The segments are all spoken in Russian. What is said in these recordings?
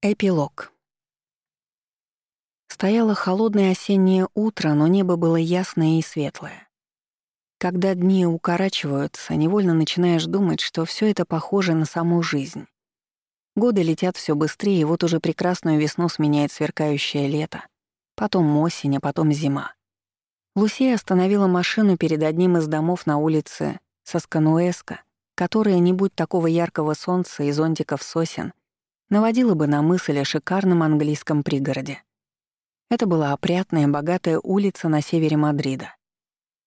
Эпилог. Стояло холодное осеннее утро, но небо было ясное и светлое. Когда дни укорачиваются, невольно начинаешь думать, что все это похоже на саму жизнь. Годы летят все быстрее, и вот уже прекрасную весну сменяет сверкающее лето, потом осень, а потом зима. Лусия остановила машину перед одним из домов на улице Соскануэска, которая, не будь такого яркого солнца и зонтиков сосен, наводила бы на мысль о шикарном английском пригороде. Это была опрятная, богатая улица на севере Мадрида.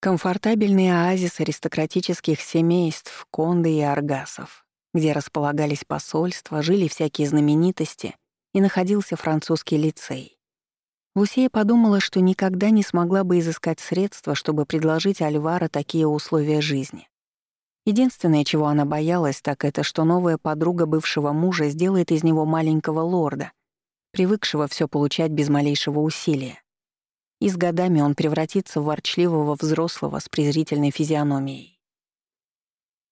Комфортабельный оазис аристократических семейств, конды и аргасов, где располагались посольства, жили всякие знаменитости и находился французский лицей. Лусея подумала, что никогда не смогла бы изыскать средства, чтобы предложить Альвара такие условия жизни. Единственное, чего она боялась, так это, что новая подруга бывшего мужа сделает из него маленького лорда, привыкшего все получать без малейшего усилия. И с годами он превратится в ворчливого взрослого с презрительной физиономией.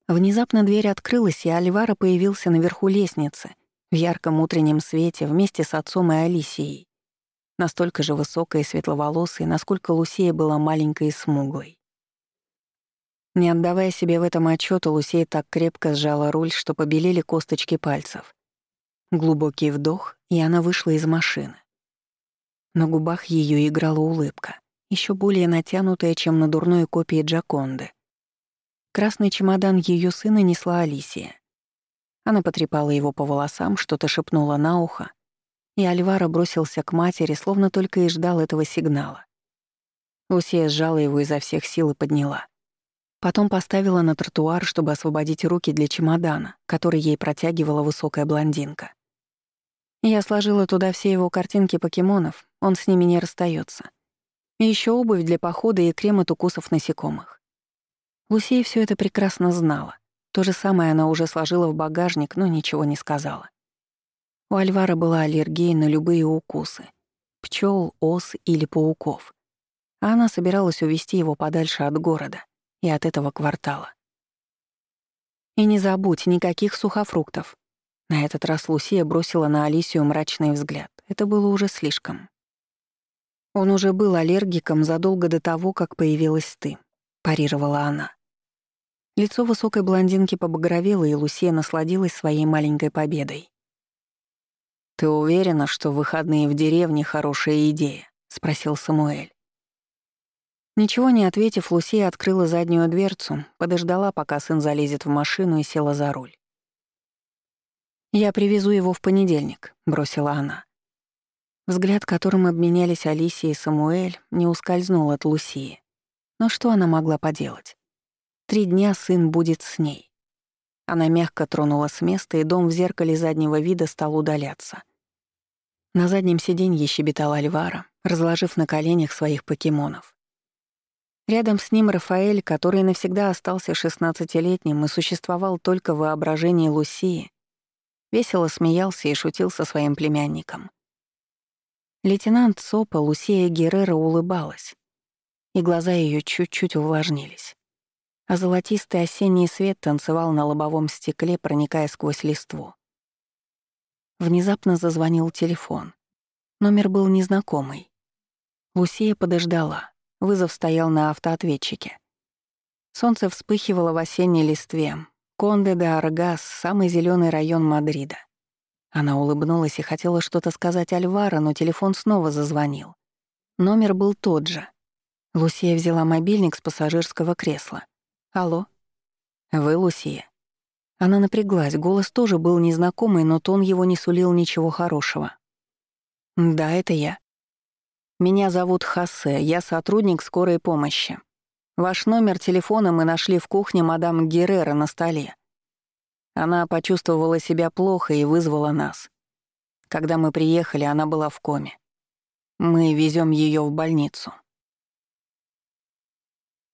Внезапно дверь открылась, и Альвара появился наверху лестницы, в ярком утреннем свете, вместе с отцом и Алисией. Настолько же высокой и светловолосой, насколько Лусия была маленькой и смуглой. Не отдавая себе в этом отчёта, Лусей так крепко сжала руль, что побелели косточки пальцев. Глубокий вдох, и она вышла из машины. На губах её играла улыбка, ещё более натянутая, чем на дурной копии Джаконды. Красный чемодан её сына несла Алисия. Она потрепала его по волосам, что-то шепнула на ухо, и Альвара бросился к матери, словно только и ждал этого сигнала. Лусия сжала его изо всех сил и подняла. Потом поставила на тротуар, чтобы освободить руки для чемодана, который ей протягивала высокая блондинка. Я сложила туда все его картинки покемонов, он с ними не расстается. И еще обувь для похода и крем от укусов насекомых. Лусей все это прекрасно знала. То же самое она уже сложила в багажник, но ничего не сказала. У Альвара была аллергия на любые укусы — пчел, ос или пауков. А она собиралась увести его подальше от города и от этого квартала. И не забудь, никаких сухофруктов. На этот раз Лусия бросила на Алисию мрачный взгляд. Это было уже слишком. Он уже был аллергиком задолго до того, как появилась ты, парировала она. Лицо высокой блондинки побагровело, и Лусия насладилась своей маленькой победой. «Ты уверена, что выходные в деревне — хорошая идея?» — спросил Самуэль. Ничего не ответив, Лусия открыла заднюю дверцу, подождала, пока сын залезет в машину и села за руль. «Я привезу его в понедельник», — бросила она. Взгляд, которым обменялись Алисия и Самуэль, не ускользнул от Лусии. Но что она могла поделать? Три дня сын будет с ней. Она мягко тронула с места, и дом в зеркале заднего вида стал удаляться. На заднем сиденье щебетал Альвара, разложив на коленях своих покемонов. Рядом с ним Рафаэль, который навсегда остался шестнадцатилетним и существовал только в воображении Лусии, весело смеялся и шутил со своим племянником. Лейтенант СОПа Лусия Геррера улыбалась, и глаза ее чуть-чуть увлажнились. А золотистый осенний свет танцевал на лобовом стекле, проникая сквозь листву. Внезапно зазвонил телефон. Номер был незнакомый. Лусия подождала. Вызов стоял на автоответчике. Солнце вспыхивало в осенней листве. Конде де Аргас — самый зеленый район Мадрида. Она улыбнулась и хотела что-то сказать Альвара, но телефон снова зазвонил. Номер был тот же. Лусия взяла мобильник с пассажирского кресла. «Алло?» «Вы Лусия?» Она напряглась, голос тоже был незнакомый, но тон его не сулил ничего хорошего. «Да, это я». Меня зовут Хосе, я сотрудник скорой помощи. Ваш номер телефона мы нашли в кухне мадам Геррера на столе. Она почувствовала себя плохо и вызвала нас. Когда мы приехали, она была в коме. Мы везем ее в больницу.